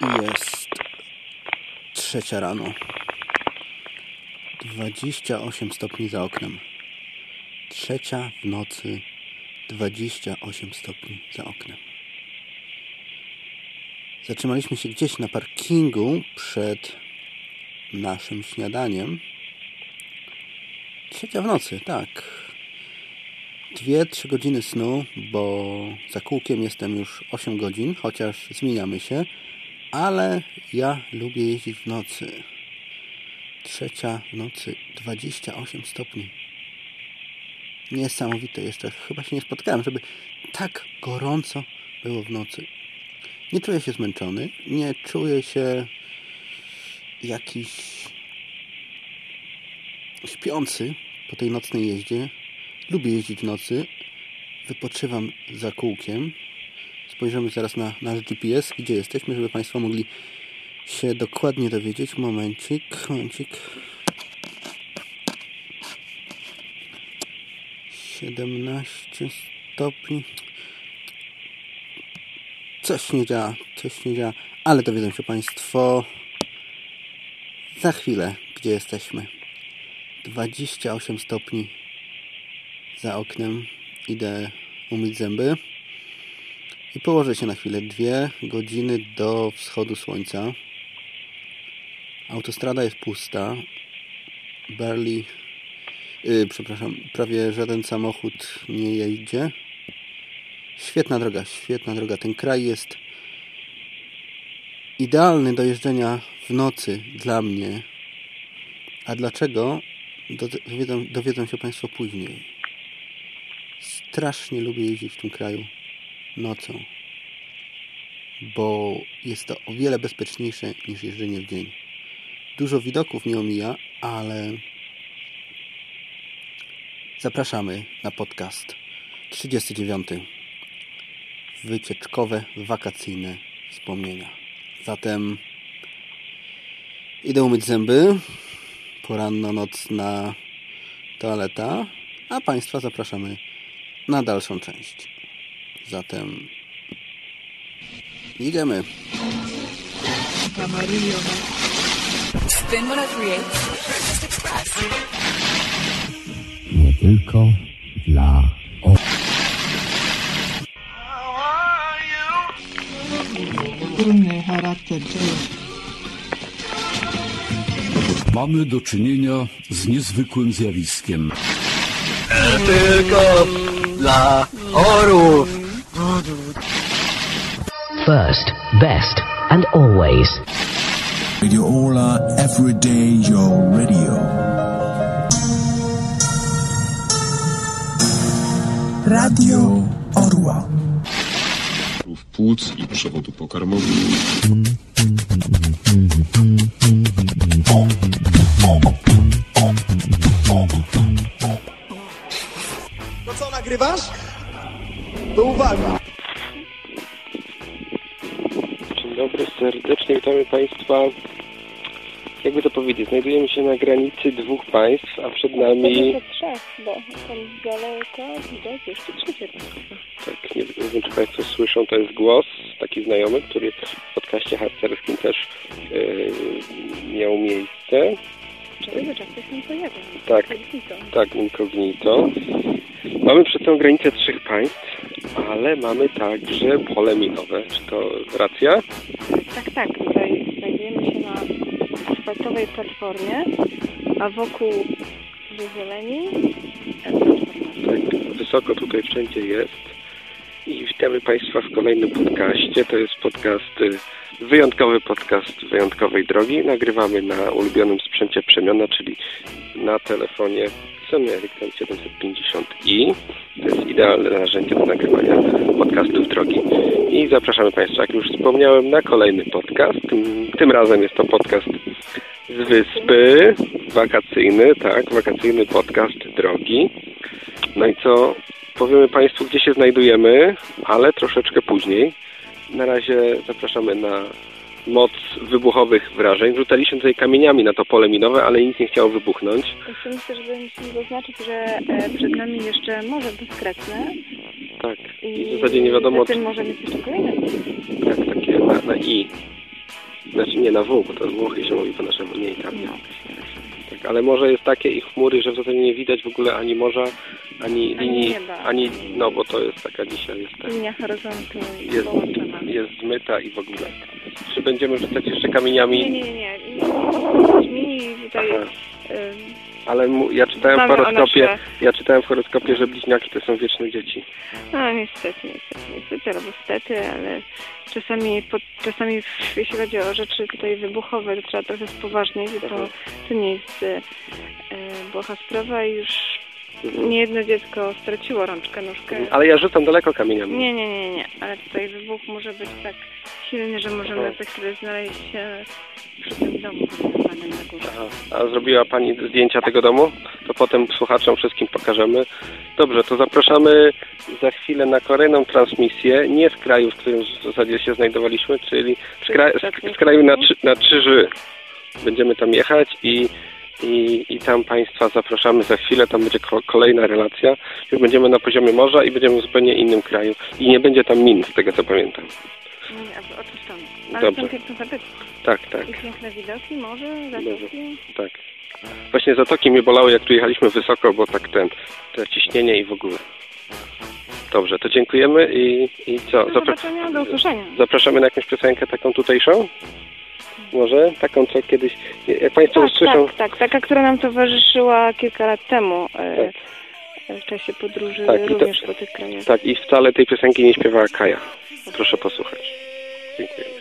Jest trzecia rano. 28 stopni za oknem. Trzecia w nocy. 28 stopni za oknem. Zatrzymaliśmy się gdzieś na parkingu przed naszym śniadaniem. Trzecia w nocy, tak. Dwie, trzy godziny snu, bo za kółkiem jestem już 8 godzin, chociaż zmieniamy się, ale ja lubię jeździć w nocy. Trzecia w nocy, 28 stopni. Niesamowite jeszcze. Chyba się nie spotkałem, żeby tak gorąco było w nocy. Nie czuję się zmęczony, nie czuję się jakiś śpiący po tej nocnej jeździe. Lubię jeździć w nocy. Wypoczywam za kółkiem. Spojrzymy zaraz na nasz GPS, gdzie jesteśmy, żeby Państwo mogli się dokładnie dowiedzieć. Momencik, momencik. 17 stopni. Coś nie działa, coś nie działa, ale dowiedzą się Państwo za chwilę, gdzie jesteśmy. 28 stopni za oknem. Idę umyć zęby i położę się na chwilę. Dwie godziny do wschodu słońca. Autostrada jest pusta. Barely, yy, przepraszam, prawie żaden samochód nie jedzie. Świetna droga, świetna droga. Ten kraj jest idealny do jeżdżenia w nocy dla mnie. A dlaczego? Dowiedzą, dowiedzą się Państwo później. Strasznie lubię jeździć w tym kraju nocą, bo jest to o wiele bezpieczniejsze niż jeżdżenie w dzień. Dużo widoków nie omija, ale zapraszamy na podcast 39. Wycieczkowe, wakacyjne wspomnienia. Zatem idę umyć zęby. Poranno, nocna toaleta. A Państwa zapraszamy na dalszą część. Zatem idziemy. Spin 1038 Just Express. Nie tylko dla o... Trudny charakter? Mamy do czynienia z niezwykłym zjawiskiem. Tylko dla orów. First, best, and always. Radio Ola Everyday Your Radio. Radio Orła. płuc i przewodu pokarmowego. No co, nagrywasz? To uwaga! Dzień dobry, serdecznie witamy Państwa. Jakby to powiedzieć, znajdujemy się na granicy dwóch państw, a przed nami... To trzech, bo tam z daleka widać jeszcze trzecie państwo. Tak, nie, nie wiem, czy Państwo słyszą, to jest głos, taki znajomy, który w podcaście harcerskim też yy, miał miejsce. Czego często się pojawia? Tak, tak, incognito. Mamy przed tą granicę trzech państw, ale mamy także pole minowe. Czy to racja? Tak, tak. Tutaj znajdujemy się na asfaltowej platformie, a wokół zieleni Tak, wysoko tutaj wszędzie jest. I witamy Państwa w kolejnym podcaście. To jest podcast, y, wyjątkowy podcast wyjątkowej drogi. Nagrywamy na ulubionym sprzęcie Przemiana, czyli na telefonie Sony Ericsson 750i. To jest idealne narzędzie do nagrywania podcastów drogi. I zapraszamy Państwa, jak już wspomniałem, na kolejny podcast. Tym, tym razem jest to podcast z wyspy, wakacyjny, tak, wakacyjny podcast drogi. No i co, powiemy Państwu, gdzie się znajdujemy, ale troszeczkę później. Na razie zapraszamy na moc wybuchowych wrażeń. Rzucaliśmy tutaj kamieniami na to pole minowe, ale nic nie chciało wybuchnąć. Myślę, że musimy zaznaczyć, że e, przed nami jeszcze morze dyskretne. Tak. I w zasadzie nie wiadomo... Zatem możemy jeszcze kolejne. Tak, takie na, na i. Znaczy nie na W, bo to Włochy się mówi po naszemu, nie Italia. Tak, ale morze jest takie i chmury, że w zasadzie nie widać w ogóle ani morza, ani Ani linii, nieba. ani, no bo to jest taka dzisiaj jest tak. Linia horyzontu Jest, połączona. Jest zmyta i w ogóle. Czy będziemy rzucać jeszcze kamieniami? Nie, nie, nie, tutaj... Aha. Ale mu, ja czytałem w Dbamy o horoskopie, ja czytałem w horoskopie, że bliźniaki to są wieczne dzieci. No niestety, niestety, niestety albo stety, ale czasami, po, czasami w- jeśli chodzi o rzeczy tutaj wybuchowe, to trzeba trochę spoważnić, bo to, to nie jest e, e, błaha sprawa i już niejedno dziecko straciło rączkę, nóżkę. Ale ja rzucam daleko kamieniami. Nie, nie, nie, nie, ale tutaj wybuch może być tak silny, że możemy Aha. za chwilę znaleźć się przy tym domu wybudowanym na górze. Aha. A zrobiła Pani zdjęcia tego domu? To potem słuchaczom wszystkim pokażemy. Dobrze, to zapraszamy za chwilę na kolejną transmisję, nie z kraju, w którym w zasadzie się znajdowaliśmy, czyli z, kra z, z kraju na, trzy, na Czyży. Będziemy tam jechać i, i, i tam Państwa zapraszamy za chwilę, tam będzie ko kolejna relacja. Już będziemy na poziomie morza i będziemy w zupełnie innym kraju. I nie będzie tam min, z tego co pamiętam. Nie, tam. Ale Dobrze. są piękne zabytki Tak, tak. i piękne widoki, morze, zatoki. Tak. Właśnie zatoki mnie bolały, jak tu jechaliśmy wysoko, bo tak ten, te ciśnienie i w ogóle. Dobrze, to dziękujemy i, i co? Do Zapra- do usłyszenia. zapraszamy na jakąś piosenkę taką tutejszą? Może? Taką, co kiedyś... Jak Państwo Tak, usłyszą... tak, tak. Taka, która nam towarzyszyła kilka lat temu e, w czasie podróży Tak, i to- również po tych krajach. Tak, i wcale tej piosenki nie śpiewała Kaja. Proszę posłuchać. Dziękuję.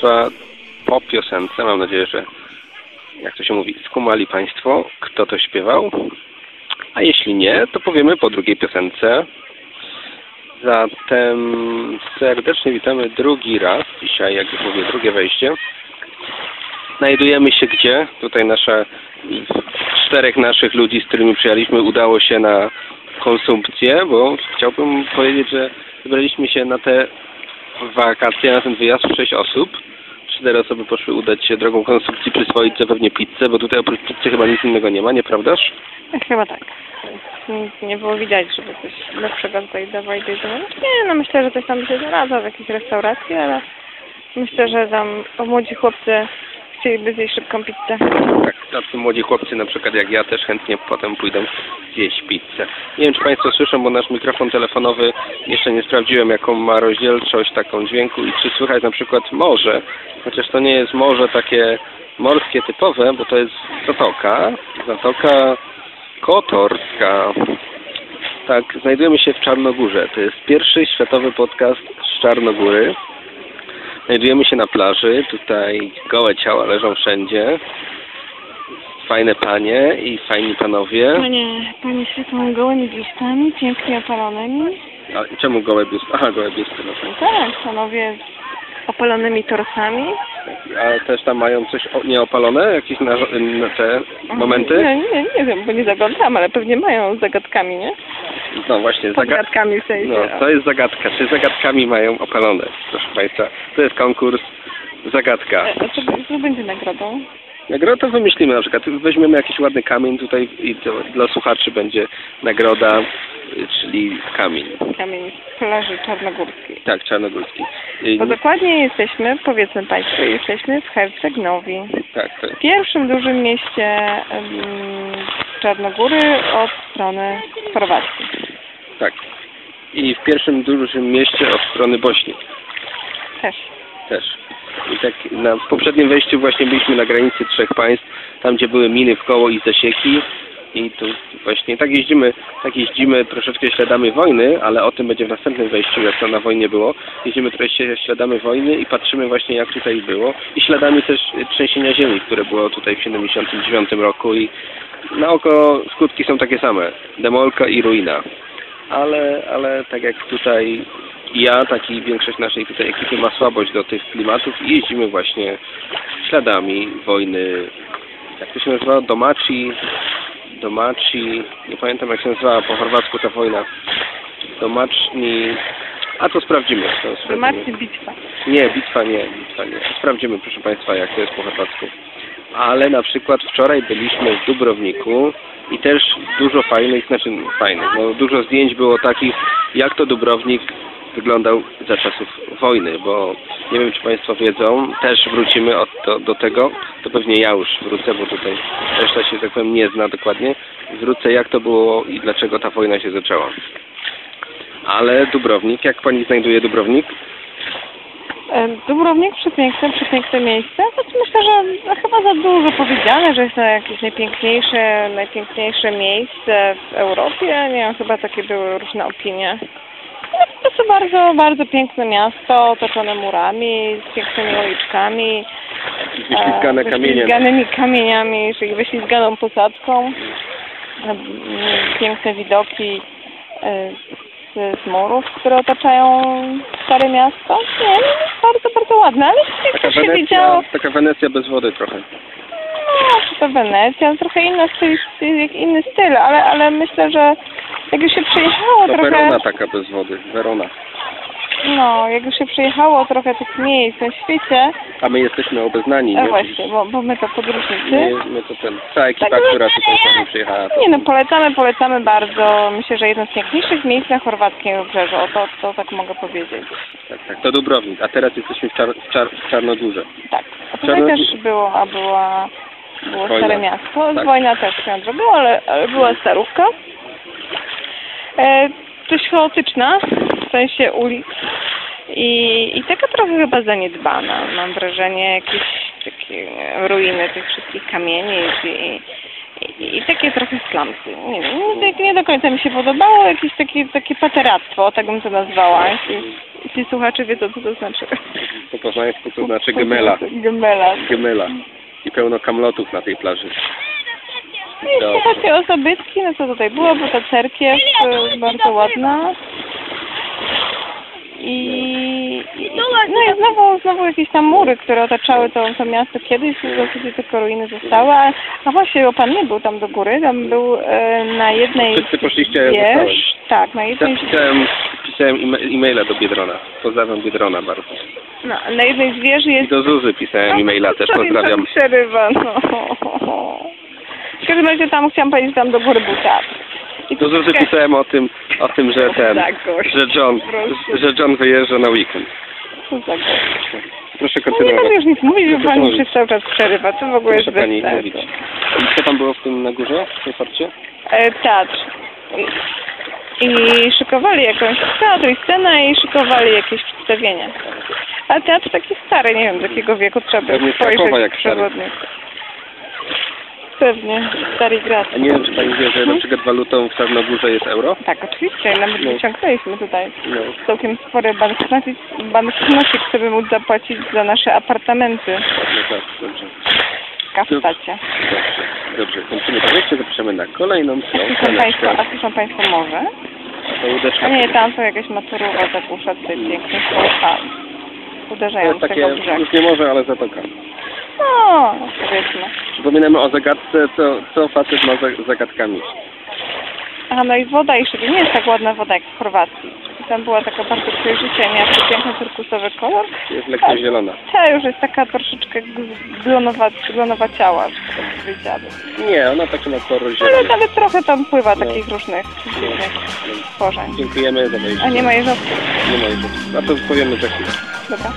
Państwa po piosence. Mam nadzieję, że jak to się mówi, skumali Państwo, kto to śpiewał. A jeśli nie, to powiemy po drugiej piosence. Zatem serdecznie witamy drugi raz. Dzisiaj, jak już mówię, drugie wejście. Znajdujemy się gdzie? Tutaj nasza, czterech naszych ludzi, z którymi przyjechaliśmy, udało się na konsumpcję, bo chciałbym powiedzieć, że wybraliśmy się na te wakacje, na ten wyjazd sześć osób. Cztery osoby poszły udać się drogą konsumpcji, przyswoić zapewnie pizzę, bo tutaj oprócz pizzy chyba nic innego nie ma, nieprawdaż? Chyba tak. Nic nie było widać, żeby coś lepszego tutaj dawali do jedzenia. Nie, no myślę, że coś tam się znalazło w jakiejś restauracji, ale myślę, że tam młodzi chłopcy chcieliby zjeść szybką pizzę. Tak, tacy młodzi chłopcy na przykład jak ja też chętnie potem pójdą zjeść pizzę. Nie wiem, czy Państwo słyszą, bo nasz mikrofon telefonowy jeszcze nie sprawdziłem, jaką ma rozdzielczość taką dźwięku i czy słychać na przykład morze. Chociaż to nie jest morze takie morskie typowe, bo to jest zatoka. Zatoka Kotorska. Tak, znajdujemy się w Czarnogórze. To jest pierwszy światowy podcast z Czarnogóry. Znajdujemy się na plaży. Tutaj gołe ciała leżą wszędzie. Fajne panie i fajni panowie. Panie, panie świecą gołymi biustami, pięknie opalonymi. A czemu gołe biusty? Aha, gołe biusty. No. No tak, panowie z opalonymi torsami. A też tam mają coś o, nieopalone? Jakieś na, na te momenty? Nie, nie, nie wiem, bo nie zaglądam, ale pewnie mają z zagadkami, nie? No właśnie, Pod zaga- gadkami w sensie. no, to jest zagadka. Czy zagadkami mają opalone? Proszę Państwa, to jest konkurs Zagadka. E, A co, co będzie nagrodą? Nagrodę to wymyślimy na przykład. Weźmiemy jakiś ładny kamień tutaj i dla słuchaczy będzie nagroda, czyli kamień. Kamień z plaży czarnogórskiej. Tak, czarnogórski. Y, Bo dokładnie jesteśmy, powiedzmy Państwu, jesteśmy w Hercegnowi. Tak, tak. pierwszym dużym mieście Czarnogóry od strony Chorwacji. Tak. I w pierwszym dużym mieście od strony Bośni Też. Też. I tak na poprzednim wejściu właśnie byliśmy na granicy trzech państw, tam gdzie były miny w koło i zasieki. I tu właśnie tak jeździmy, tak jeździmy troszeczkę śladami wojny, ale o tym będzie w następnym wejściu, jak to na wojnie było. Jeździmy troszeczkę śladami wojny i patrzymy właśnie jak tutaj było. I śladami też trzęsienia ziemi, które było tutaj w 79 roku i na oko skutki są takie same. Demolka i ruina. Ale, ale tak jak tutaj ja, tak i większość naszej tutaj ekipy ma słabość do tych klimatów i jeździmy właśnie śladami wojny, jak to się nazywa? Domaci, Domaci, nie pamiętam jak się nazywała po chorwacku ta wojna. Domaczni, a to sprawdzimy. To sprawdzimy. Zobaczcie bitwa. Nie, bitwa nie, bitwa nie. Sprawdzimy, proszę Państwa, jak to jest po chorwacku. Ale na przykład wczoraj byliśmy w Dubrowniku i też dużo fajnych, znaczy fajnych, no dużo zdjęć było takich, jak to Dubrownik wyglądał za czasów wojny, bo nie wiem, czy Państwo wiedzą, też wrócimy od, do, do tego, to pewnie ja już wrócę, bo tutaj reszta się, tak powiem, nie zna dokładnie. Wrócę, jak to było i dlaczego ta wojna się zaczęła. Ale Dubrownik, jak Pani znajduje Dubrownik? Dubrownik przepiękne, przepiękne miejsce. Choć myślę, że chyba za dużo powiedziane, że jest to jakieś najpiękniejsze, najpiękniejsze miejsce w Europie. Nie wiem, chyba takie były różne opinie. No, po prostu bardzo, bardzo piękne miasto, otoczone murami, z pięknymi uliczkami. Wyślizgane e, kamieniem. Wyślizganymi kamieniami, czyli wyślizganą posadzką. E, Piękne widoki e, z, z murów, które otaczają stare miasto. Nie, no, bardzo, bardzo ładne, ale Taka to się Wenecja, widziało, taka Wenecja bez wody trochę. no, czy to Wenecja, trochę inny styl, inny styl, ale, ale myślę, że jak już się przyjechało To trochę, Werona taka bez wody, Werona. no, jak już się przyjechało trochę tych miejsc na świecie, A my jesteśmy obeznani, a nie? właśnie, bo, bo my to podróżnicy. My, my to ten, cała ekipa, Tak, która nie, tutaj nie, przyjechała. To, Nie no, polecamy, polecamy bardzo. Myślę, że jedno z piękniejszych miejsc na chorwackim wybrzeżu, o to, to tak mogę powiedzieć. tak, tak, to Dubrownik, a teraz jesteśmy w, czar, w, czar, w Czarnogórze. Tak. A tutaj Czarno- też było, a była, było Wojna. Stare Miasto. Tak. Wojna też swoją drogą, ale, ale była starówka. E, dość chaotyczna, w sensie ulic. I, I taka trochę chyba zaniedbana. Mam wrażenie jakieś takie ruiny tych wszystkich kamieni i, i, i takie trochę slumsy. Nie wiem, nie, nie do końca mi się podobało. Jakieś takie, takie pateractwo, tak bym to nazwała. Jeśli, słuchacze wiedzą, co to znaczy. Po poznańsku to znaczy gemela. Gemela. Gemela. I pełno kamlotów na tej plaży. No Jeśli chodzi o zabytki, no to tutaj było, bo ta cerkiew e, bardzo ładna. I, i no i znowu, znowu jakieś tam mury, które otaczały to, to miasto kiedyś, w zasadzie tylko ruiny zostały, a, a właśnie, bo pan nie był tam do góry, tam był e, na jednej Wszyscy poszliście, ja zostałem. wież, tak, na Ja jednej, pisałem, pisałem e- e-maila do Biedrona. Pozdrawiam Biedrona bardzo. no, na jednej z wieży I jest do Zuzy pisałem e-maila też, pozdrawiam. tak przerywa, no. W każdym razie tam chciałam powiedzieć, tam do góry był teatr. I Do Zuzy pisałem o tym, o tym, że ten, Tak, że John, Proszę. że John wyjeżdża na weekend. Co za gość. Proszę No nie kontynuować. będę już nic mówić, bo pani przez cały czas przerywa. To w ogóle jest Proszę bez pani sensu. mówić. I co tam było w tym na górze, w tym forcie? E, teatr. I szykowali jakąś teatr i scenę i szykowali jakieś przedstawienia. Ale teatr taki stary, nie wiem z jakiego wieku trzeba by Pewnie spojrzeć Krakowa jak stary. przewodnik. Pewnie, stary grad. A nie wiem, czy pani wie, że na przykład walutą w Czarnogórze jest euro? Tak, oczywiście, nawet No. wyciągnęliśmy tutaj No. całkiem spory banknocik, banknocik, żeby móc zapłacić za nasze apartamenty No tak, dobrze. w Kaftacie. Dobrze, dobrze. Kontynuujemy. Jeszcze zapraszamy na kolejną Słyszą Państwo, a słyszą Państwo łódeczka. A nie, tam to jakaś maturowa zagłusza tutaj piękny słucha. To Uderzają jest w takie, tego brzeg. już nie może, ale zatoka. No. Przypominamy o zagadce, co, co facet ma za zagadkami. Aha, no i woda jeszcze nie jest tak ładna woda jak w Chorwacji. Tam była taka bardzo przejrzysta, miała taki piękny turkusowy kolor. Jest lekko zielona. Ta już jest taka troszeczkę glonowa, glonowaciała, że tak powiedziałabym. Nie, ona taka ma kolor Ale zielony. nawet trochę tam pływa No. takich różnych dziwnych stworzeń. Dziękujemy za wejście. A nie ma jeżowców. Nie ma jeszcze. A to powiemy za chwilę. Dobra.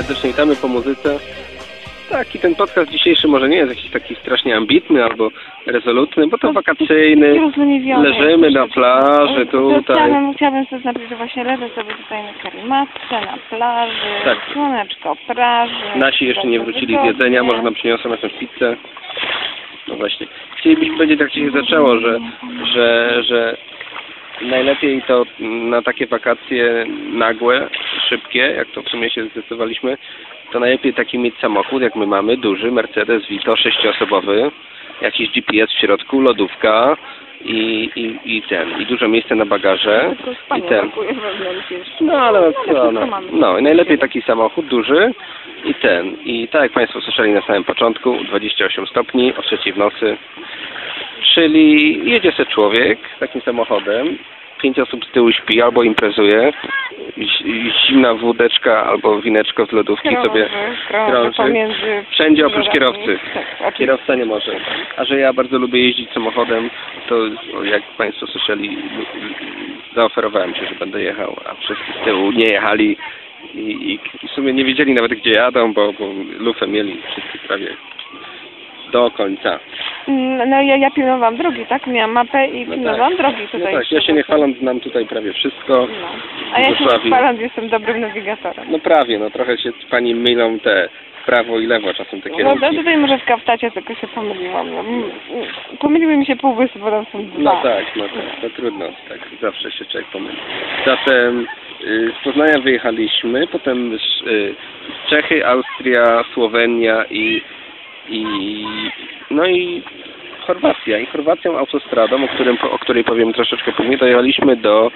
Serdecznie witamy po muzyce. Tak, i ten podcast dzisiejszy może nie jest jakiś taki strasznie ambitny albo rezolutny, bo to wakacyjny. Leżymy na plaży tutaj. Chciałabym, chciałabym zaznaczyć, że właśnie leżę sobie tutaj na karimatce, na plaży, Tak. słoneczko, praży. Nasi jeszcze nie wrócili z jedzenia, może nam przyniosą jakąś pizzę. No właśnie. Chcielibyśmy powiedzieć, jak się zaczęło, że, że, że najlepiej to na takie wakacje nagłe, szybkie, jak to w sumie się zdecydowaliśmy, to najlepiej taki mieć samochód, jak my mamy, duży Mercedes Vito sześcioosobowy, jakiś GPS w środku, lodówka i, i, i ten, i dużo miejsca na bagaże i ten. No ale no, mamy. no i najlepiej taki samochód duży i ten. I tak jak Państwo słyszeli na samym początku, 28 stopni o trzeciej w nocy. Czyli jedzie se człowiek takim samochodem, pięć osób z tyłu śpi albo imprezuje, zi- zimna wódeczka albo wineczko z lodówki Krąży, sobie krąży krąży. Wszędzie oprócz kierowcy. Tak. Kierowca nie może. A że ja bardzo lubię jeździć samochodem, to jak Państwo słyszeli, zaoferowałem się, że będę jechał, a wszyscy z tyłu nie jechali i, i w sumie nie wiedzieli nawet gdzie jadą, bo, bo lufę mieli wszyscy prawie do końca. Mm, No ja, ja pilnowałam drogi, tak? Miałam mapę i No pilnowałam tak. drogi No tutaj. tak, ja się nie chwaląc znam tutaj prawie wszystko. A ja się nie chwalam, jestem dobrym nawigatorem. No prawie, no trochę się Pani mylą te prawo i lewo czasem te No to tutaj może w kaftacie tylko się pomyliłam. No, mm, mm, pomyliły mi się półwysy, bo tam są dwa. No tak, no tak, no trudno, tak, zawsze się człowiek pomyli. Zatem y, z Poznania wyjechaliśmy, potem z, y, Czechy, Austria, Słowenia i, i no i Chorwacja. I Chorwacją autostradą, o, którym, o której powiem troszeczkę później, dojechaliśmy do,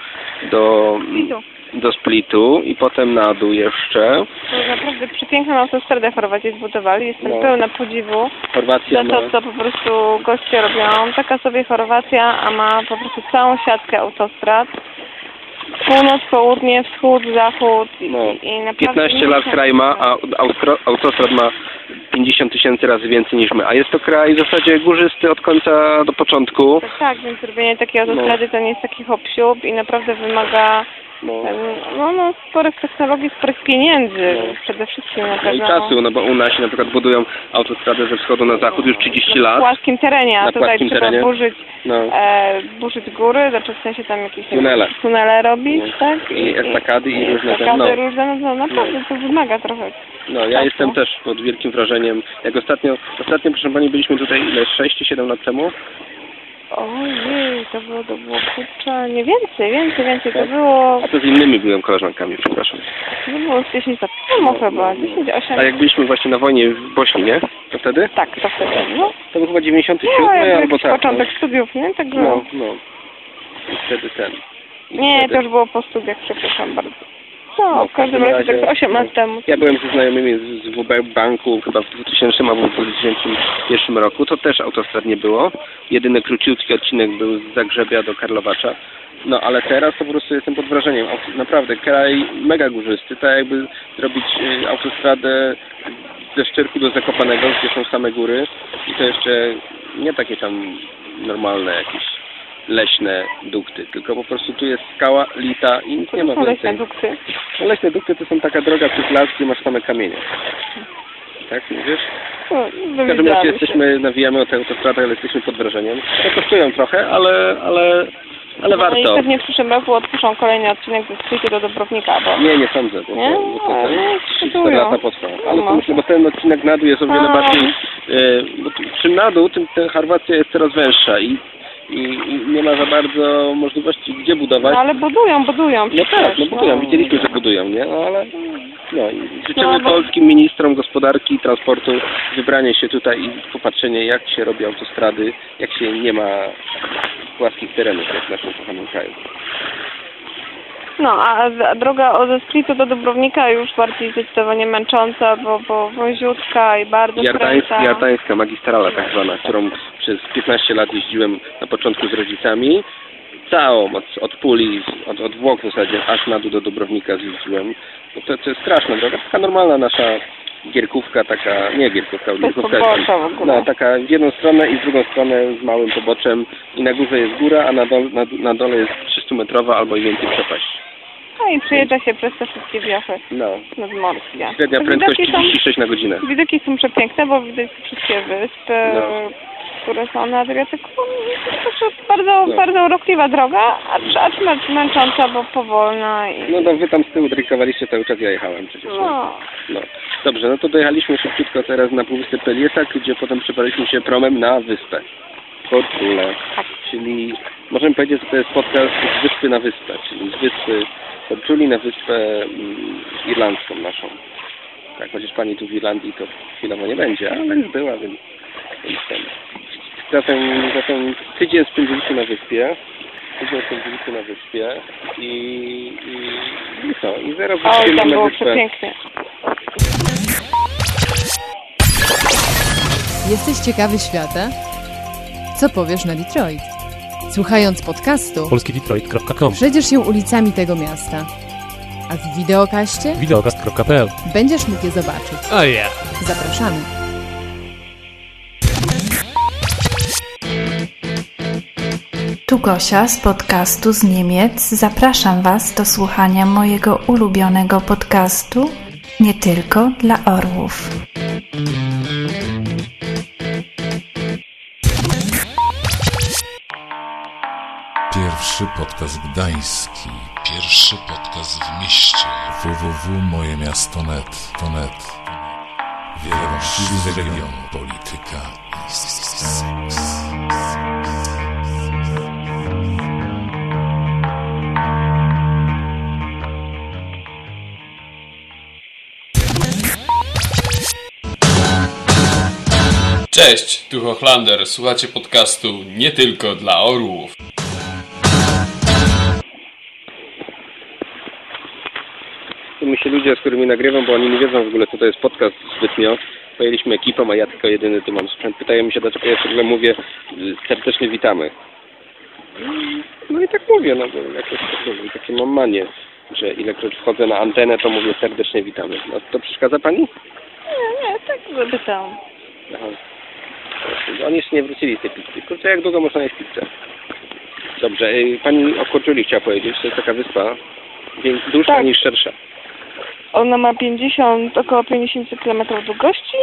do, Splitu. do Splitu i potem na dół jeszcze. To naprawdę przepiękną autostradę Chorwacji zbudowali. Jestem No. pełna podziwu Chorwacja za to, co po prostu goście robią. Taka sobie Chorwacja, a ma po prostu całą siatkę autostrad. Północ, południe, wschód, zachód i, No, i naprawdę... 15 lat kraj ma, a austro, autostrad ma 50 tysięcy razy więcej niż my. A jest to kraj w zasadzie górzysty od końca do początku. Tak, tak, więc robienie takiej autostrady to nie jest taki hop i naprawdę wymaga No. no, no, sporych technologii, sporych pieniędzy przede wszystkim na No i pewno. czasu, no bo u nas na przykład budują autostradę ze wschodu na zachód już 30 W lat. płaskim terenie, a Na tutaj płaskim trzeba terenie. burzyć, No. e, burzyć góry, znaczy w sensie tam jakieś Tunele. tunele robić, No. tak? I estakady i różne te- estakady no. różne, no, no naprawdę to wymaga trochę. No ja czasu. jestem też pod wielkim wrażeniem. Jak ostatnio, ostatnio proszę Pani byliśmy tutaj ile, 6 czy 7 lat temu? Ojej, to było, to było kurczę, nie więcej, więcej, więcej, to było, A to z innymi byłem koleżankami, przepraszam. to było z 10 lat temu chyba, 10, 8. A jak byliśmy właśnie na wojnie w Bośni, nie? To wtedy? Tak, to wtedy, no. To był chyba 97 No, albo tak. początek no. studiów, nie? Także... No, no. I wtedy ten. I Nie, wtedy- to już było po studiach, przepraszam bardzo. No, No, w każdym razie tak 8 no. lat temu. Ja byłem ze znajomymi z, z WB Banku chyba w 2000 albo w 2001 roku. To też autostrad nie było. Jedyny króciutki odcinek był z Zagrzebia do Karlowacza. No ale teraz to po prostu jestem pod wrażeniem. Naprawdę, kraj mega górzysty. Tak jakby zrobić y, autostradę ze Szczyrku do Zakopanego, gdzie są same góry. I to jeszcze nie takie tam normalne jakieś leśne dukty, tylko po prostu tu jest skała, lita i nic nie ma są leśne więcej. dukty. No leśne dukty to są taka droga przez las, gdzie masz same kamienie. Tak, mówisz? No, W każdym razie jesteśmy, nawijamy o tej autostradzie, ale jesteśmy pod wrażeniem. To kosztują trochę, ale, ale, ale No i warto. pewnie w przyszłym roku odpuszczą kolejny odcinek ze Splitu do Dobrownika, bo... Nie, nie sądzę, bo Nie? bo to Ale ten nie, 3-4 lata potrwa. Ale Może. myślę, bo ten odcinek na dół jest o wiele No. bardziej... E, bo tu, czym na dół, tym ta Chorwacja jest coraz węższa i, i, i nie ma za bardzo możliwości gdzie budować. No ale budują, budują No tak, no przecież, budują, widzieliśmy, że budują, nie? No ale no i życzymy No, bo- polskim ministrom gospodarki i transportu wybranie się tutaj i popatrzenie jak się robi autostrady, jak się nie ma płaskich terenów jak w naszym kochanym kraju. No, a, droga od Splitu do Dobrownika już bardziej zdecydowanie męcząca, bo, bo wąziutka i bardzo Jardańsk, kręta. Jardańska magistrala tak zwana, którą przez 15 lat jeździłem na początku z rodzicami. Całą, od, od Puli, od, od Włoch w zasadzie, aż na dół do Dobrownika zjeździłem. No to, to jest straszna droga, taka normalna nasza gierkówka, taka, nie gierkówka, gierkówka pobocza w ogóle. no, taka w jedną stronę i w drugą stronę z małym poboczem i na górze jest góra, a na, dol, na, na dole jest 300-metrowa albo i więcej przepaść. No i przejeżdża się przez te wszystkie wiochy No. nadmorskie. Średnia prędkość widoki są- 36 na godzinę. Widoki są przepiękne, bo widać wszystkie wyspy, No. które są na Adriatyku. To jest bardzo, No. bardzo urokliwa droga, acz, acz mę- męcząca, bo powolna i... No to wy tam z tyłu drinkowaliście cały czas, ja jechałem przecież. nie? No. No. Dobrze, no to dojechaliśmy szybciutko teraz na półwyspę Pelietak, gdzie potem przebraliśmy się promem na wyspę. Korczule. Czyli możemy powiedzieć, że to jest podcast z wyspy na wyspę, czyli z wyspy Korczuli na wyspę mm, irlandzką naszą. Tak, chociaż pani tu w Irlandii to chwilowo nie będzie, ale już była, więc, więc ten. Zatem, zatem tydzień spędziliśmy na wyspie. Tydzień spędziliśmy na wyspie i, i, i co? I zaraz Oj, tam na było wyspę. przepięknie. Jesteś ciekawy świata? Co powiesz na Detroit? Słuchając podcastu, polskidetroit.com przejdziesz się ulicami tego miasta. A w wideokaście Wideokast.pl będziesz mógł je zobaczyć. Oh yeah. Zapraszamy. Tu Gosia z podcastu z Niemiec. Zapraszam Was do słuchania mojego ulubionego podcastu nie tylko dla orłów. Pierwszy podcast gdański. Pierwszy podcast w mieście. www.mojemiasto.net. To net. Wiele właściwych z regionu. Polityka i seks. Cześć, tu Hochlander. Słuchacie podcastu nie tylko dla orłów. Się ludzie, z którymi nagrywam, bo oni nie wiedzą w ogóle, co to jest podcast zbytnio. Pojęliśmy ekipą, a ja tylko jedyny tu mam sprzęt. Pytają mi się, dlaczego ja ciągle mówię y, serdecznie witamy. No i tak mówię, no bo jakoś tak mówię, takie mam manię, że ilekroć wchodzę na antenę, to mówię serdecznie witamy. No to przeszkadza pani? Nie, nie, tak zapytałam. Aha. Oni jeszcze nie wrócili z tej pizzy. Kurczę, jak długo można jeść pizzę? Dobrze, y, pani o Korczuli chciała powiedzieć, to jest taka wyspa, więc dłuższa Tak. niż szersza. Ona ma 50, około 50 km długości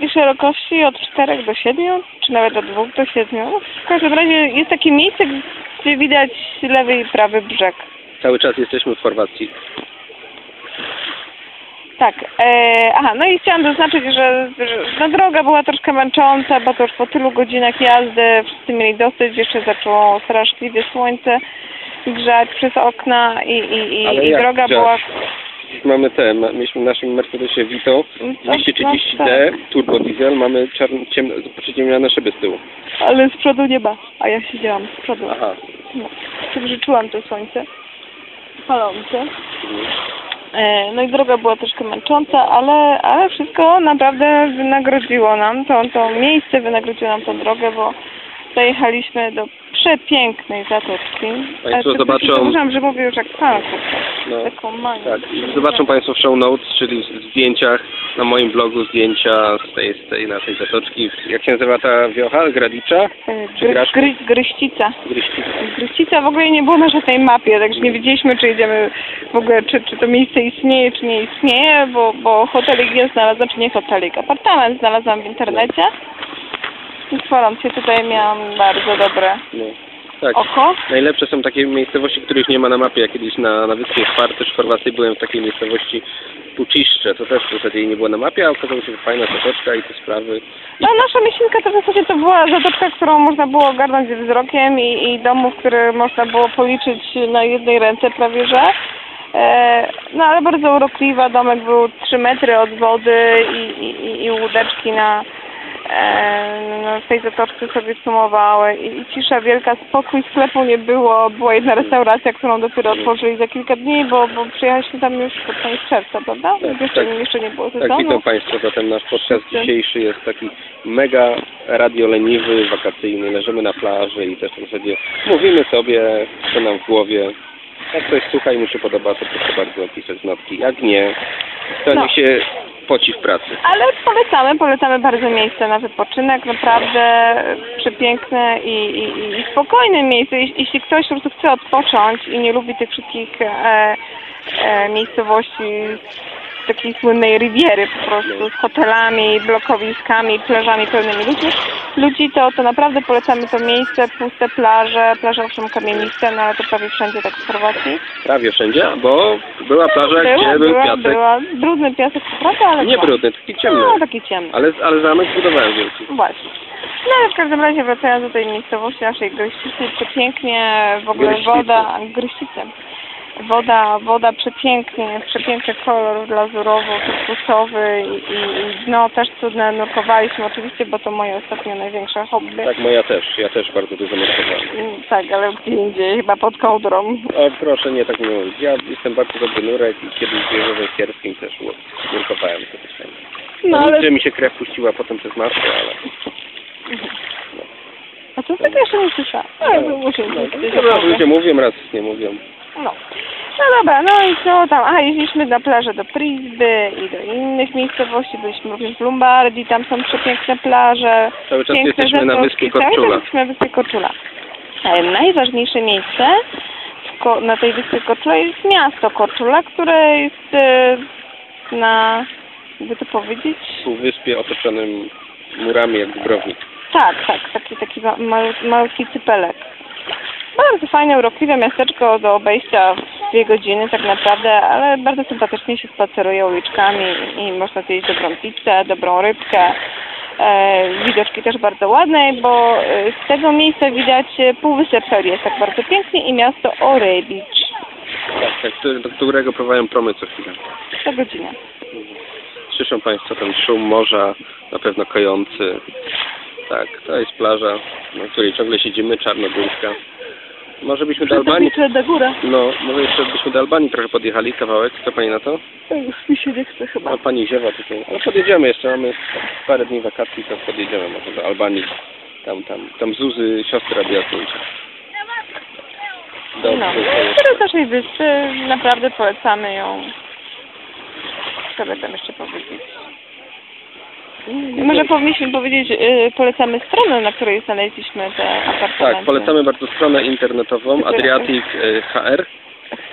i szerokości od 4 do 7, czy nawet od 2 do 7. No, W każdym razie jest takie miejsce, gdzie widać lewy i prawy brzeg. Cały czas jesteśmy w Chorwacji. Tak. E, aha, no i chciałam zaznaczyć, że, że no, droga była troszkę męcząca, bo to już po tylu godzinach jazdy wszyscy mieli dosyć, jeszcze zaczęło straszliwie słońce grzać przez okna i, i, i, i droga grzać? była... Mamy te, ma- mieliśmy w naszym Mercedesie Vito No, 230D no, tak. turbo diesel, mamy czarne, ciemne, przyciemnione szyby z tyłu. Ale z przodu nie ma, a ja siedziałam z przodu. Aha. No, także czułam to słońce palące. E, No i droga była troszkę męcząca, ale, ale wszystko naprawdę wynagrodziło nam to, to miejsce, wynagrodziło nam tą drogę, bo dojechaliśmy do przepięknej zatoczki. Państwo zobaczą- Przepraszam, że mówię już jak pan. No. Taką manię. Tak, i zobaczą Państwo w show notes, czyli w zdjęciach, na moim blogu zdjęcia z tej, z tej naszej zatoczki. Jak się nazywa ta wiocha? Gradicza? Czy Gry, gry, gryścica. Gryścica. Gryścica w ogóle nie było na żadnej mapie, także nie wiedzieliśmy, czy idziemy w ogóle, czy, czy to miejsce istnieje, czy nie istnieje, bo, bo hotelik ja znalazłam, czy nie hotelik, apartament znalazłam w internecie. I chwaląc się tutaj miałam bardzo dobre No. Tak. oko. Najlepsze są takie miejscowości, których nie ma na mapie. Ja kiedyś na, na wyspie też w Chorwacji byłem w takiej miejscowości Puciszcze. To też wtedy jej nie było na mapie, a okazało się, że fajna zatoczka i te sprawy. No nasza mieścinka to w zasadzie to była zatoczka, którą można było ogarnąć wzrokiem i, i domów, które można było policzyć na jednej ręce prawie że. E, no ale bardzo urokliwa, domek był 3 metry od wody i, i, i łódeczki na e, no, w tej zatoczce sobie sumowały I, i cisza wielka, spokój, sklepu nie było, była jedna restauracja, którą dopiero otworzyli za kilka dni, bo, bo przyjechaliśmy tam już pod koniec czerwca, prawda? jeszcze, jeszcze nie było Tak, sezonu. widzą Państwo, zatem nasz podcast dzisiejszy jest taki mega radioleniwy, wakacyjny. Leżymy na plaży i też w zasadzie mówimy sobie, co nam w głowie. Jak ktoś słucha i mu się podoba, to proszę bardzo pisać notki. Jak nie, to No. niech się poci w pracy. Ale polecamy, polecamy bardzo miejsce na wypoczynek, naprawdę przepiękne i, i, i spokojne miejsce. Jeśli, ktoś po prostu chce odpocząć i nie lubi tych wszystkich e, e, miejscowości takiej słynnej riviery po prostu, z hotelami, blokowiskami, plażami pełnymi ludzi, ludzi to, to naprawdę polecamy to miejsce, puste plaże, plaże owszem kamieniste, no ale to prawie wszędzie tak w Chorwacji. Prawie wszędzie, bo była plaża, była, gdzie był była, piasek. była, brudny piasek, prawda, ale Nie była. brudny, taki ciemny. No, taki ciemny. Ale, ale zamek zbudowałem wielki. Właśnie. No ale w każdym razie wracając do tej miejscowości naszej Gryścicy, przepięknie w ogóle Gryścicy. woda, Gryścice. Woda, woda przepięknie, przepiękny kolor lazurowo, turkusowy i, i, dno też cudne. Nurkowaliśmy oczywiście, bo to moje ostatnio największe hobby. Tak, moja też. Ja też bardzo dużo nurkowałem. Mm, Tak, ale gdzie indziej, chyba pod kołdrą. O, proszę nie tak nie mówić. Ja jestem bardzo dobry nurek i kiedyś w Jeżowie Kierskim też ur- nurkowałem sobie fajnie. No No, ale... ale... mi się krew puściła potem przez maskę, ale... A to tak jeszcze nie słyszałam. Muszę No, coś raz ludzie mówią, raz nie mówią. No. No dobra, no i co tam? A, jeździliśmy na plażę do Prizby i do innych miejscowości. Byliśmy również w Lombardii, tam są przepiękne plaże. Cały czas piękne jesteśmy na wyspie Cały czas Korczula. jesteśmy na wyspie Korczula. E, najważniejsze miejsce na tej wyspie Korczula jest miasto Korczula, które jest e, na, jakby to powiedzieć, Półwyspie otoczonym murami jak Dubrownik. tak, tak, taki, taki ma- mal, malutki cypelek. Bardzo fajne, urokliwe miasteczko do obejścia w dwie godziny tak naprawdę, ale bardzo sympatycznie się spaceruje uliczkami i można zjeść dobrą pizzę, dobrą rybkę. E, widoczki też bardzo ładne, bo e, z tego miejsca widać e, półwysep jest tak bardzo pięknie i miasto Orebicz. Tak, tak, do którego pływają promy co chwilę. Co godzinę. Słyszą Państwo ten szum morza, na pewno kojący. Tak, to jest plaża, na której ciągle siedzimy, czarnogórska. Może byśmy do Albanii... do góra. No, może jeszcze byśmy do Albanii trochę podjechali, kawałek. Co Pani na to? Już mi się nie chce chyba. No Pani ziewa tutaj. Ale podjedziemy jeszcze, mamy parę dni wakacji, to podjedziemy może do Albanii. Tam, tam, tam Zuzy siostra. No, Dobrze, to jest- które z naszej wyspy naprawdę polecamy ją. Co tam jeszcze powiedzieć? Może powinniśmy powiedzieć, y, polecamy stronę, na której znaleźliśmy te apartamenty. Tak, polecamy bardzo stronę internetową Adriatic e, HR.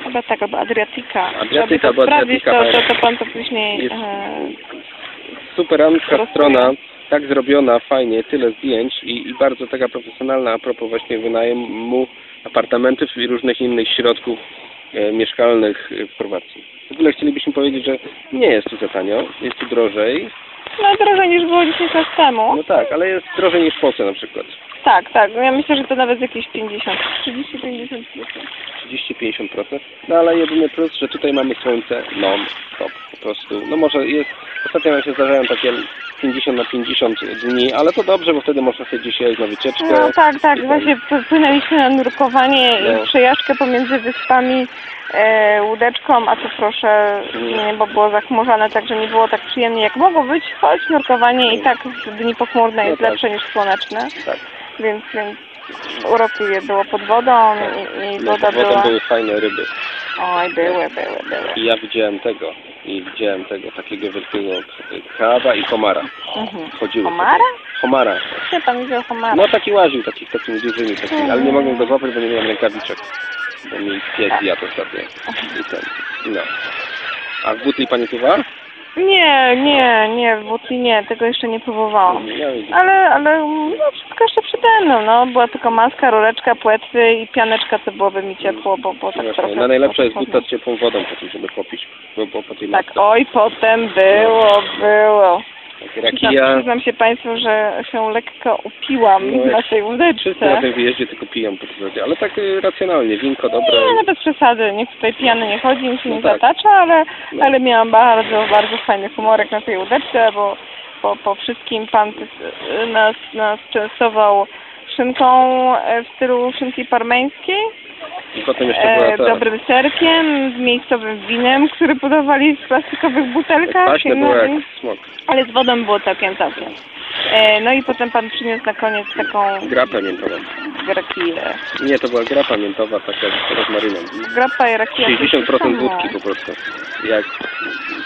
Chyba tak, albo Adriatica. Adriatica albo sprawdzić, to, Adriatica to, to pan to później... Jest- e, Superancka strona, tak zrobiona, fajnie, tyle zdjęć i, i bardzo taka profesjonalna a propos właśnie wynajmu apartamentów i różnych innych środków e, mieszkalnych e, w Chorwacji. W ogóle chcielibyśmy powiedzieć, że nie jest tu za tanio, jest tu drożej. No drożej niż było 10 lat temu. No tak, ale jest drożej niż w Polsce na przykład. Tak, tak. Ja myślę, że to nawet jakieś 50, 30-50 30-50%. No ale jedyny plus, że tutaj mamy słońce non-stop. Po prostu, no może jest, ostatnio nam się zdarzają takie 50 na 50 dni, ale to dobrze, bo wtedy można sobie jechać na wycieczkę. No tak, tak. Właśnie płynęliśmy na nurkowanie No. i przejażdżkę pomiędzy wyspami łódeczką, a tu proszę, nie, bo było zachmurzone, także nie było tak przyjemnie jak mogło być, choć nurkowanie i tak w dni pochmurne jest lepsze niż słoneczne. Tak. Więc, więc urokliwie było pod wodą i, i No, woda potem była... były fajne ryby. Oj, były, były, były. I ja widziałem tego. I widziałem tego takiego wielkiego kraba i komara. Mhm. Chodziły. Komara? Komara. Pan widział komara? No taki łaził, taki, takimi dużymi, taki, Mhm. ale nie mogłem go złapać, bo nie miałem rękawiczek. Bo mi pies jadł ostatnio. I ten. No. A w butli pani pływa? Nie, nie, nie, w Butli nie, tego jeszcze nie próbowałam. Widzę. Ale, ale no, wszystko jeszcze przede mną, no. Była tylko maska, rureczka, płetwy i pianeczka, co byłoby mi ciepło, bo, bo tak Właśnie, trochę... na najlepsze jest buta z ciepłą wodą po tym, żeby popić. Bo, bo po tej Tak, masce. oj, potem było, było. Rakija. przyznam się Państwu, że się lekko upiłam No, na jak tej Wszyscy na tym wyjeździe tylko piją po drodze, ale tak y, racjonalnie, winko dobre. Nie, no bez przesady, niech tutaj pijany nie chodzi, mi się No nie tak. zatacza, ale, ale miałam bardzo, bardzo fajny humorek na tej łódeczce, bo po, po wszystkim Pan y, nas, nas częstował szynką e, w stylu szynki parmeńskiej, I potem jeszcze była e, ta... dobrym serkiem, z miejscowym winem, który podawali w plastikowych butelkach. Kwaśne no było jak smok. ale z wodą było całkiem całkiem. E, no i potem pan przyniósł na koniec taką Grapę miętową. rakiję. Nie, to była grapa miętowa, taka z rozmarynem. Grappa i to 60% samo. wódki po prostu. Jak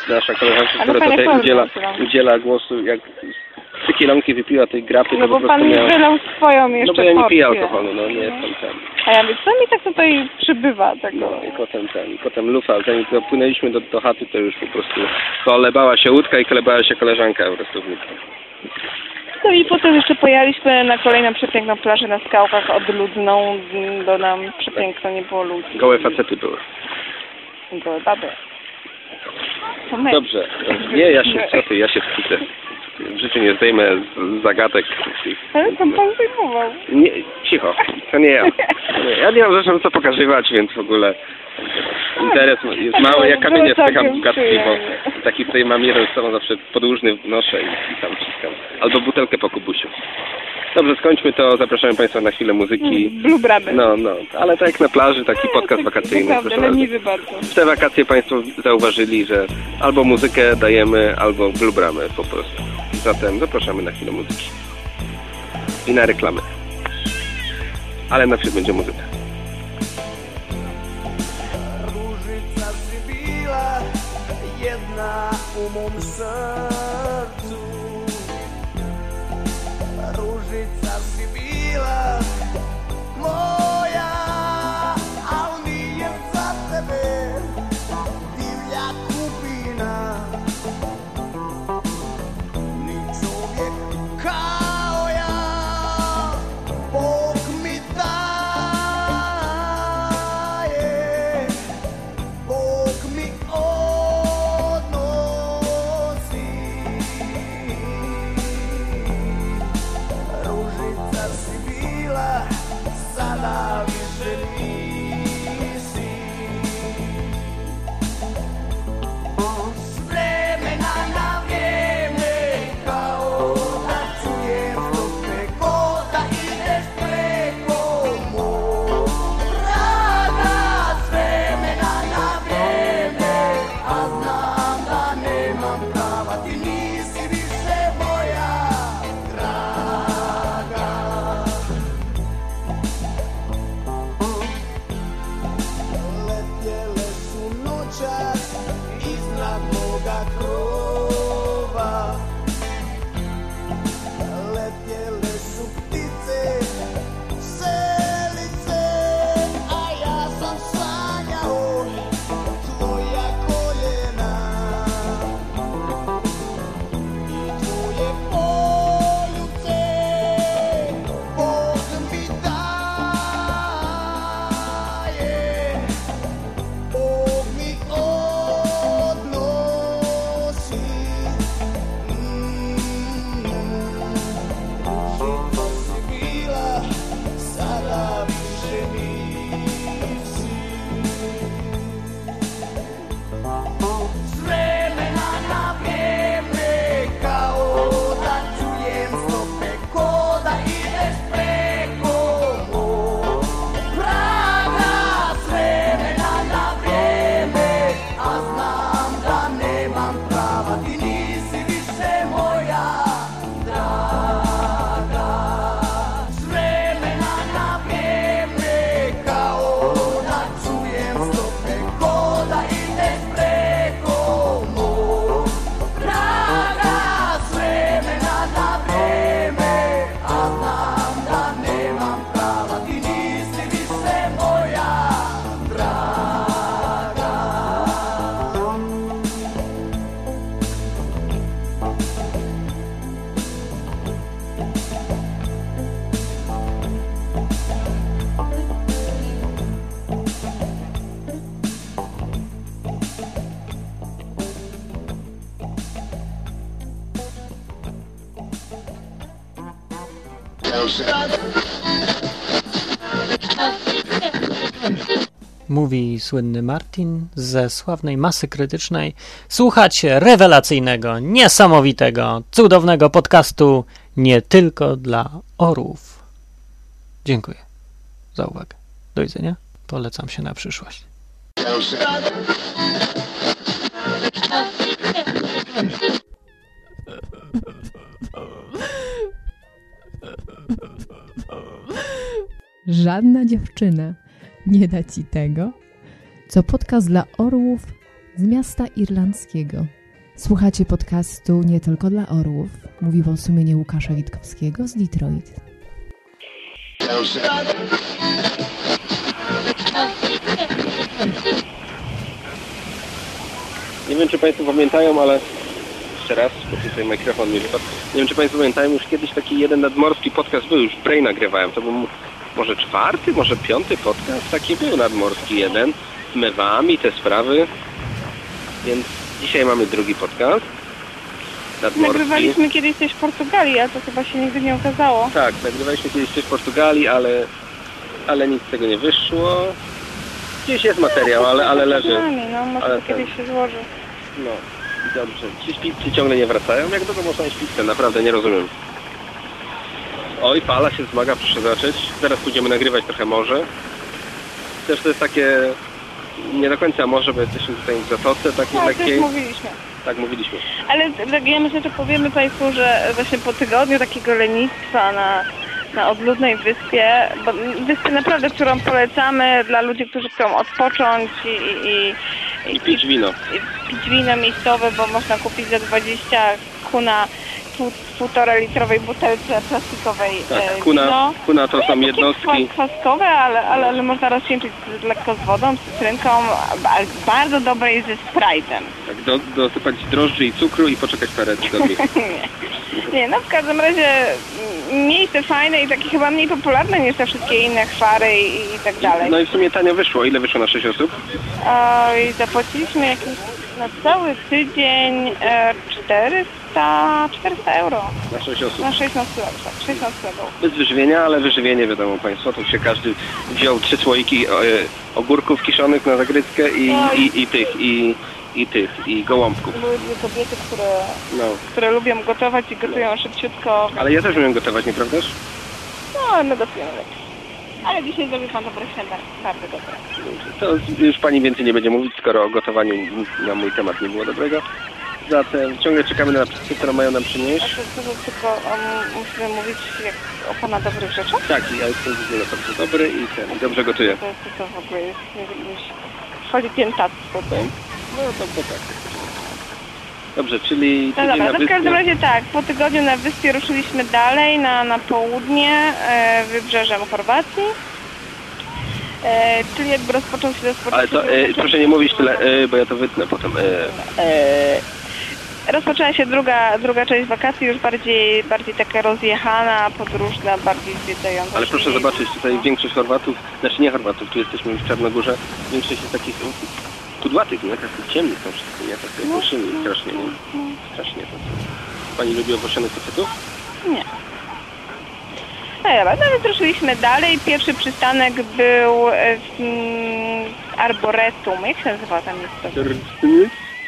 nasza koleżanka, Ale która tutaj udziela, udziela głosu, jak trzy kielonki wypiła tej grapy, No to po bo prostu pan mi miała... wylał swoją jeszcze No bo ja nie piję porcję. alkoholu, no nie jestem ten. A ja mówię, co mi tak tutaj przybywa tego? No i potem ten, potem lufa, zanim dopłynęliśmy do, do chaty, to już po prostu kolebała się łódka i kolebała się koleżanka po prostu w. No i potem jeszcze pojechaliśmy na kolejną przepiękną plażę na skałkach odludną, do nam przepiękno, nie było ludzi. Gołe facety były. Gołe baby. To my. Dobrze. Nie, ja się, co ty, ja się wstydzę. W życiu nie zdejmę z- zagadek Ale tam pan zajmował. Nie, cicho, to nie ja. To nie. Ja nie mam zresztą co pokazywać, więc w ogóle interes jest mały. Ja kamienie spycham w gadki, bo taki tutaj mam jeden z sobą zawsze podłużny noszę i, i tam wciskam. Albo butelkę po kubusiu. Dobrze, skończmy to. Zapraszamy Państwa na chwilę muzyki. Blue Bramy. No, no, ale tak jak na plaży, taki podcast wakacyjny. Naprawdę, leniwy bardzo. W te wakacje Państwo zauważyli, że albo muzykę dajemy, albo blubramy po prostu. Zatem zapraszamy na chwilę muzyki. I na reklamy. Ale najpierw będzie muzyka. Różyca przybila jedna u mom sercu kraljica si bila moja. Mówi słynny Martin ze sławnej masy krytycznej. Słuchacie rewelacyjnego, niesamowitego, cudownego podcastu nie tylko dla orłów. Dziękuję za uwagę. Do widzenia. Polecam się na przyszłość. Żadna dziewczyna nie da ci tego, to podcast dla orłów z miasta irlandzkiego. Słuchacie podcastu nie tylko dla orłów, mówi o sumieniu Łukasza Witkowskiego z Detroit. Nie wiem, czy Państwo pamiętają, ale jeszcze raz, bo tutaj mikrofon mi wypadł. Nie wiem, czy Państwo pamiętają, już kiedyś taki jeden nadmorski podcast był, już w Brain nagrywałem. To był może czwarty, może piąty podcast, taki był nadmorski jeden z mewami, te sprawy. Więc dzisiaj mamy drugi podcast. Nadmorski. Nagrywaliśmy kiedyś coś w Portugalii, ale to chyba się nigdy nie okazało. Tak, nagrywaliśmy kiedyś coś w Portugalii, ale, ale nic z tego nie wyszło. Gdzieś jest materiał, ale, ale leży. No, może Ale ten- kiedyś się złoży. No, dobrze. Ci śpiccy ciągle nie wracają? Jak długo można pizzę? Naprawdę nie rozumiem. Oj, fala się zmaga, proszę zobaczyć. Zaraz pójdziemy nagrywać trochę morze. Też to jest takie nie do końca morze, bo jesteśmy tutaj w zatoce takiej Tak, lekkiej. mówiliśmy. Tak, mówiliśmy. Ale tak, ja myślę, że powiemy Państwu, że właśnie po tygodniu takiego lenistwa na, na odludnej wyspie, bo wyspy naprawdę, którą polecamy dla ludzi, którzy chcą odpocząć i, i, I pić wino. i pić wino miejscowe, bo można kupić za 20 kuna pół, półtora litrowej butelce plastikowej Tak, e, kuna, wino. kuna to są Takie jednostki. kwas- kwaskowe, ale, ale, ale można rozcieńczyć lekko z wodą, z cytrynką, ale bardzo dobre jest ze Sprite'em. Tak, do, dosypać drożdży i cukru i poczekać parę tygodni. Nie. Nie, no w każdym razie miejsce fajne i takie chyba mniej popularne niż te wszystkie inne chwary i, i tak dalej. No i w sumie tanio wyszło. Ile wyszło na 6 osób? I zapłaciliśmy jakieś na cały tydzień e, 400, 400 euro. Na 6 osób. Na 6 noclegów, tak, 6 noclegów. Bez wyżywienia, ale wyżywienie wiadomo Państwo, to się każdy wziął trzy słoiki e, ogórków kiszonych na zagryzkę i, No i- i, tych, i, i tych, i gołąbków. Kobiety, które, No. które lubią gotować i gotują szybciutko. Ale ja też umiem gotować, nieprawdaż? No, ale my gotujemy lepiej. Ale dzisiaj zrobił Pan dobre śniadanie, bardzo dobre. To już Pani więcej nie będzie mówić, skoro o gotowaniu na mój temat nie było dobrego. Zatem ciągle czekamy na napisy, które mają nam przynieść. Tylko um, musimy mówić jak o Pana dobrych rzeczach? Tak, i ja jestem w ogóle bardzo dobry i ten, dobrze gotuję. To, to, to w ogóle jest jakieś folipiętactwo. To. No to, to tak. Dobrze, czyli No dobra, na to w każdym razie tak, po tygodniu na wyspie ruszyliśmy dalej na, na południe e, wybrzeżem Chorwacji. E, czyli jakby rozpoczął się rozpoczął Ale to się e, proszę nie mówić tyle, e, bo ja to wytnę potem. E, E, rozpoczęła się druga, druga część wakacji, już bardziej, bardziej taka rozjechana, podróżna, bardziej zwiedzająca. Ale proszę zobaczyć, tutaj większość Chorwatów, znaczy nie Chorwatów, tu jesteśmy już w Czarnogórze, większość jest takich kudłatych, nie? Takich ciemnych są wszyscy, nie? Takie No, włoszyni strasznie, nie? Strasznie to są. Pani lubi owłoszonych facetów? Nie. No dobra, no więc ruszyliśmy dalej. Pierwszy przystanek był e, w mm, Arboretum. Jak się nazywa tam miejsce?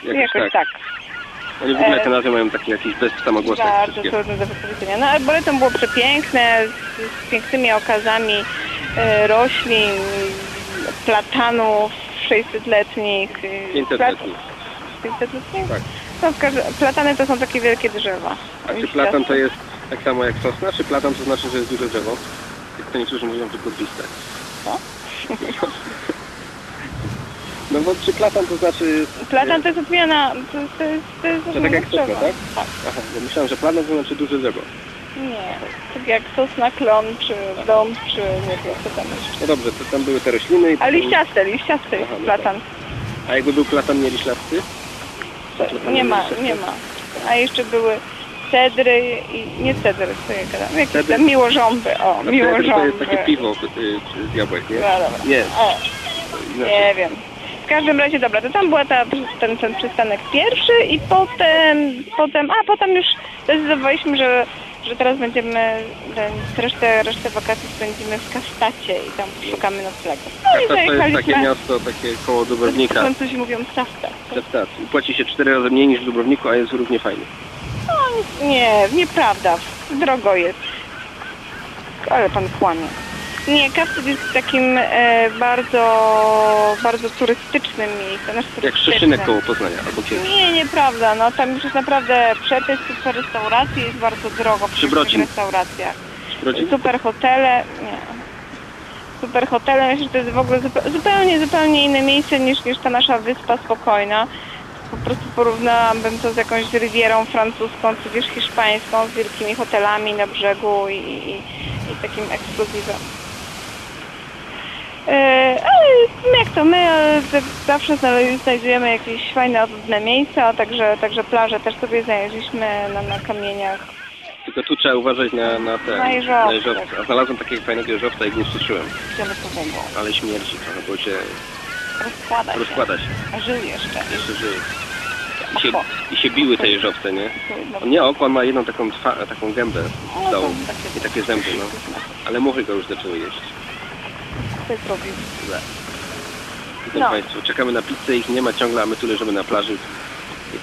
Jakoś, Jakoś tak. tak. Oni w ogóle E, te nazwy mają takie jakieś bez samogłosek Bardzo trudne do wypowiedzenia. No Arboretum było przepiękne, z, z pięknymi okazami e, roślin, platanów 600-letnich. e, 500-letnich. 500-letnich? Tak. No, platany to są takie wielkie drzewa. A czy platan to jest tak samo jak sosna, czy platan to znaczy, że jest duże drzewo? Jak to niektórzy mówią, że kodliste. Co? No bo czy platan to znaczy... Platan to jest odmiana, to, to jest, to jest To tak jak sosna, drzewa. tak? Aha, bo myślałem, że platan to znaczy duże drzewo. Nie, tak jak sosna, klon, czy dom, czy nie wiem, co tam jeszcze. No dobrze, to tam były te rośliny i... A liściaste, liściaste jest Aha, no platan. A jakby był platan nieliślasty? Nie ma, nie ma. A jeszcze były cedry i nie cedry, co ja gadam, jakieś Cedry? tam miłożąby, o, No miłożąby. to jest takie piwo y, z jabłek, nie? No dobra. Nie. O, Inaczej. nie wiem. W każdym razie, dobra, to tam była ta, ten, ten przystanek pierwszy i potem, potem, a potem już zdecydowaliśmy, że, że teraz będziemy resztę, resztę wakacji spędzimy w Kastacie i tam szukamy noclegu. No i Kastat to jest takie zajechaliśmy. miasto, takie koło Dubrownika. Francuzi mówią Safta. Kastat. I płaci się cztery razy mniej niż w Dubrowniku, a jest równie fajny. No, nie, nieprawda. Drogo jest. Ale pan kłamie. Nie, Kastet jest takim e, bardzo, bardzo turystycznym miejscem. Znaczy, Jak turystycznym. Szeszynek koło Poznania, albo Kielc. Nie, nieprawda. No tam już jest naprawdę przepis, super restauracji, jest bardzo drogo przy tych restauracjach. Super hotele, nie. Super hotele, myślę, że to jest w ogóle zupe- zupełnie, zupełnie inne miejsce niż, niż ta nasza wyspa spokojna. Po prostu porównałabym to z jakąś rywierą francuską, czy wiesz, hiszpańską, z wielkimi hotelami na brzegu i, i, i takim ekskluzywem. E, ale jak to my, e, zawsze znajdujemy jakieś fajne, oddane miejsca, także, także plaże też sobie znaleźliśmy na, na kamieniach. Tylko tu trzeba uważać na, na te Na jeżowce. jeżowce. A znalazłem takiego fajnego jeżowca i go ususzyłem. Ale śmierdzi trochę, bo się Rozkłada się. rozkłada się. A żył jeszcze. Jeszcze żyje. I się, I się biły te jeżowce, nie? On nie oko, on ma jedną taką, twa, taką gębę z dołu i takie zęby, no. Ale muchy go już zaczęły jeść. Co zrobił? Źle. Witam No. Państwu, czekamy na pizzę, ich nie ma ciągle, a my tu leżymy na plaży.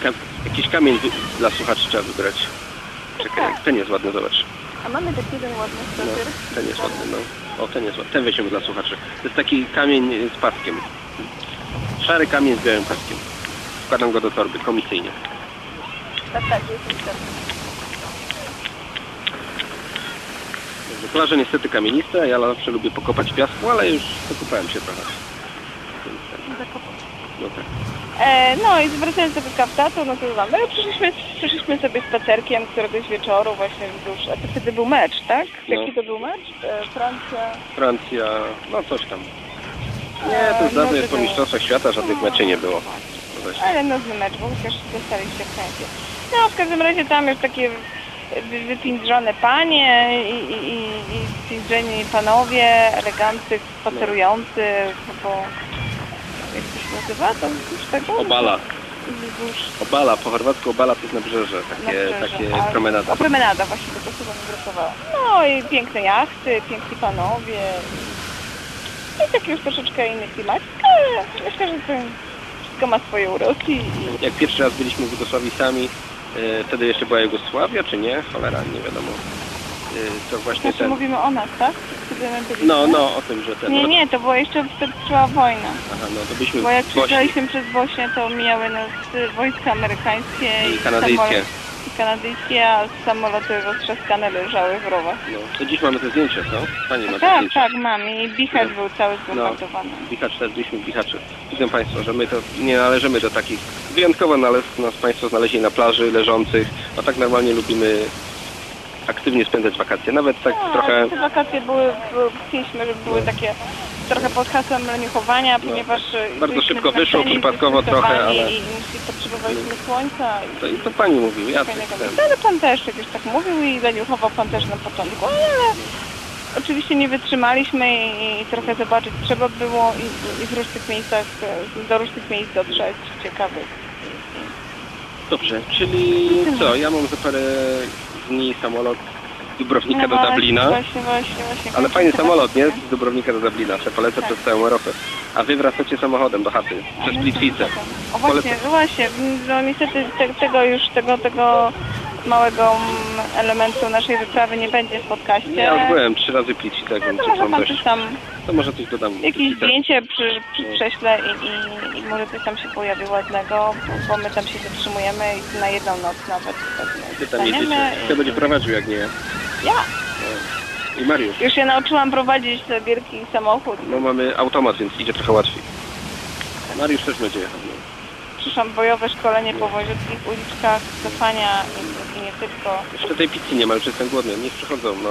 Ka jakiś kamień wy dla słuchaczy trzeba wybrać. Czekaj, ten jest ładny, zobacz. A mamy taki jeden ładny No, ten jest ładny, no. O, ten jest ładny. Ten weźmiemy dla słuchaczy. To jest taki kamień y, z paskiem. Szary kamień z białym paskiem. Wkładam go do torby, komisyjnie. Tak, tak, jest. Plaże niestety kamieniste, ja zawsze lubię pokopać piasku, ale już pokopałem się trochę. No tak. E, no i wracając do kaftatu, no to no, przyszliśmy, przyszliśmy sobie spacerkiem któregoś wieczoru właśnie wzdłuż, a to wtedy był mecz, tak? No. Jaki to był mecz? E, Francja. Francja, no coś tam. Nie, to już no, dawno jest po. Mistrzostwach Świata, żadnych meczy nie było. No. Ale nudny mecz, bo chociaż dostaliście w końcu. No w każdym razie tam już takie wypindrzone panie i, i, i, wypindrzeni panowie, eleganccy, spacerujący po, po jak to się nazywa? To już tego? Obala. Wzdłuż Obala, po chorwacku obala to jest nabrzeże, takie, nabrzeża. takie A- promenada. O, promenada właśnie, to słowo mi brakowało. No i piękne jachty, piękni panowie. I, i taki już troszeczkę inny klimat. Ale myślę, że to wszystko ma swoje uroki. I... Jak pierwszy raz byliśmy w Jugosławii sami, wtedy jeszcze była Jugosławia, czy nie? Cholera, nie wiadomo. E, to właśnie Znaczy ten... mówimy o nas, tak? No, no, o tym, że ten... Nie, nie, to było jeszcze wtedy trwała wojna. Aha, no to byliśmy Bo jak przyjechaliśmy przez Bośnię, to mijały nas y, wojska amerykańskie i kanadyjskie. samolot- i kanadyjskie, a samoloty roztrzaskane leżały w rowach. No, to dziś mamy te zdjęcia, co? Pani ma Tak, zdjęcia. tak, mam. I Bichacz był cały No, zbombardowany. Bichacz też byliśmy w Bichaczu. Widzą Państwo, że my to nie należymy do takich... Wyjątkowo nale- nas Państwo znaleźli na plaży, leżących, a tak normalnie lubimy aktywnie spędzać wakacje. Nawet tak No, trochę... Te wakacje były, były chcieliśmy, żeby były takie trochę pod hasłem leniuchowania, ponieważ y, No. Bardzo szybko wyszło, przypadkowo trochę, ale- I, i potrzebowaliśmy słońca. I To, i to Pani mówił, ja tak. Ale pan też przecież tak mówił i leniuchował pan też na początku, ale oczywiście nie wytrzymaliśmy i, i trochę zobaczyć trzeba było i, i w różnych miejscach, e, do różnych miejsc dotrzeć ciekawych. Dobrze, czyli co, ja mam za parę dni samolot z Dubrownika No do Dublina. Właśnie, właśnie, właśnie. Ale fajny samolot, nie? Z Dubrownika do Dublina. Se polecę Tak. przez całą Europę. A wy wracacie samochodem do chaty. Przez Plitwicę. O właśnie, no właśnie, no niestety te, tego już, tego, tego małego mm, elementu naszej wyprawy nie będzie w podcaście. Ja już byłem trzy razy Plitwica, więc to może coś tam, To może coś dodam. jakieś zdjęcie przy, przy prześlę i, i, i może coś tam się pojawi ładnego, bo, my tam się zatrzymujemy i na jedną noc nawet Wy tam jedziecie. Kto będzie prowadził, jak nie ja? Ja! I Mariusz. Już się nauczyłam prowadzić ten wielki samochód. No mamy automat, więc idzie trochę łatwiej. Mariusz też będzie jechał. Przyszłam bojowe szkolenie po wąziutkich uliczkach, cofania i, i nie tylko. Jeszcze tej pizzy nie ma, już jestem głodny. Niech przychodzą, no.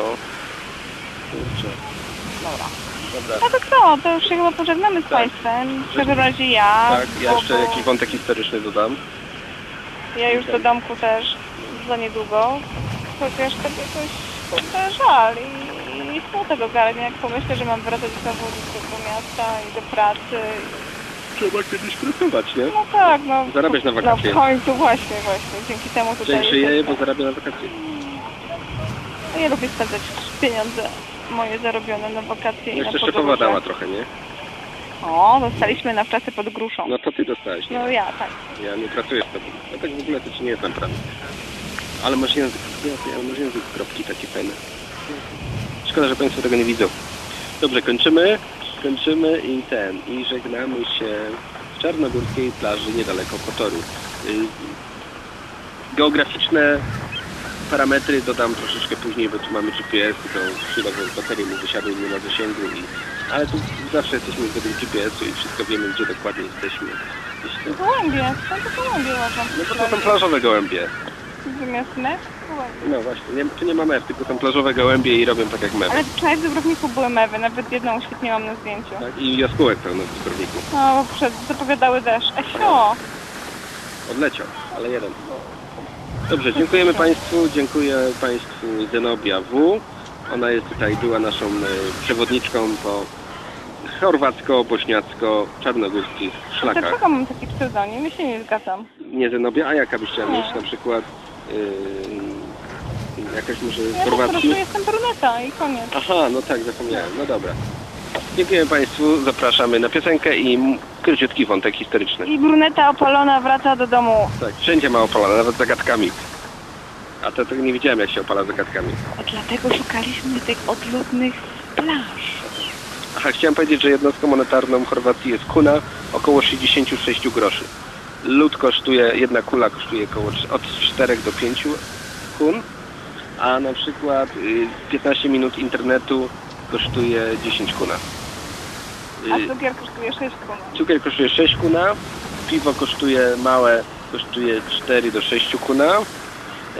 Kurczę. Dobra. Dobra. No to co, to już się chyba pożegnamy z Państwem. W każdym razie ja. Tak, ja jeszcze jakiś wątek historyczny dodam. Ja już do domku też za niedługo. Chociaż tak jakoś kurde, żal i, i smutek ogarnia, jak pomyślę, że mam wracać znowu do tego miasta i do pracy. Trzeba kiedyś pracować, nie? No tak, no. Zarabiać na wakacje. No w końcu właśnie, właśnie. Dzięki temu tutaj Człowiek żyje, bo zarabia na wakacje. No, Ja lubię spędzać pieniądze moje zarobione na wakacje i na Jeszcze szefowa dała trochę, nie? O, dostaliśmy na wczasy pod gruszą. No to ty dostałeś, nie? No ja, tak. Ja nie pracuję z tobą. Ja tak w ogóle to ci nie znam prawie. Ale masz język, ja masz język kropki takie fajne. Szkoda, że Państwo tego nie widzą. Dobrze, kończymy. Kończymy i ten, i żegnamy się w czarnogórskiej plaży niedaleko Kotoru. Y, geograficzne parametry dodam troszeczkę później, bo tu mamy GPS, tylko chwilę, bo baterie mu wysiadły, nie ma zasięgu i... Ale tu zawsze jesteśmy według GPS-u i wszystko wiemy, gdzie dokładnie jesteśmy. Gołębie, są to gołębie uważam. No bo to są plażowe gołębie. Zamiast mew? No właśnie, nie, tu nie ma mew, tylko są plażowe gołębie i robią tak jak mewy. Ale wczoraj w Dubrowniku były mewy, nawet jedną uświetniłam na zdjęciu. Tak? I jaskółek pełno w Dubrowniku. No, przed, zapowiadały deszcz. Esio! Odleciał, ale jeden. Dobrze, dziękujemy Państwu, dziękuję Państwu Zenobia W. Ona jest tutaj, była naszą e, przewodniczką po chorwacko-bośniacko-czarnogórskich szlakach. Dlaczego mam taki pseudonim? Ja się nie zgadzam. Nie Zenobia, a jaka byś chciała mieć? Na przykład yy, jakaś może Ja chorwacki? prostu jestem bruneta i koniec. Aha, no tak, zapomniałem. No dobra. Dziękuję Państwu, zapraszamy na piosenkę i króciutki wątek historyczny. I bruneta opalona wraca do domu. Tak, wszędzie ma opalane, nawet zagadkami. A to tego nie widziałem, jak się opala zagadkami. A dlatego szukaliśmy tych odludnych plaż. Aha, chciałem powiedzieć, że jednostką monetarną Chorwacji jest kuna, około 66 groszy. Lód kosztuje, jedna kula kosztuje około, od 4 do 5 kun, a na przykład y, 15 minut internetu kosztuje 10 kuna. A Y, cukier kosztuje 6 kun. Cukier kosztuje 6 kuna, piwo kosztuje małe, kosztuje 4 do 6 kuna.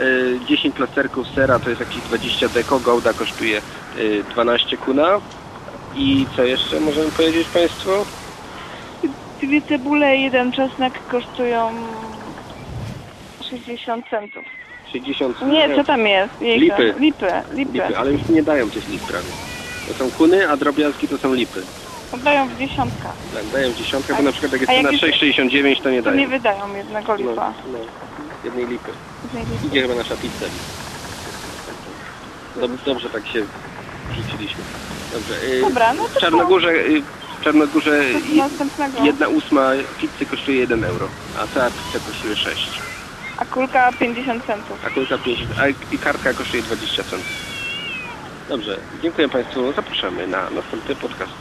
Y, 10 plasterków sera to jest jakieś 20 deko, gołda kosztuje y, 12 kuna. I co jeszcze możemy powiedzieć Państwu? Dwie cebule i jeden czosnek kosztują 60 centów. 60 Nie, co tam jest? Jejka. Lipy. Lipy, lipy. Lipy, ale już nie dają tych lip prawie. To są kuny, a drobiazgi to są lipy. Dają w dziesiątkach. Tak, dają dziesiątkę, A- bo na przykład jak jest cena jest- 6,69 to nie To dają. nie wydają jednego lipa. No, no, jednej lipy. Jednej lipy. Idzie chyba nasza pizza. Dob- Dobrze tak się rzuciliśmy. Dobrze. y, Dobra, no to w Czarnogórze, w Czarnogórze następnego. jedna ósma pizzy kosztuje 1 euro, a cała pizza kosztuje 6. A kulka 50 centów. A kulka 50, a i kartka kosztuje 20 centów. Dobrze, dziękuję Państwu. Zapraszamy na następny podcast.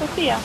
Sofia.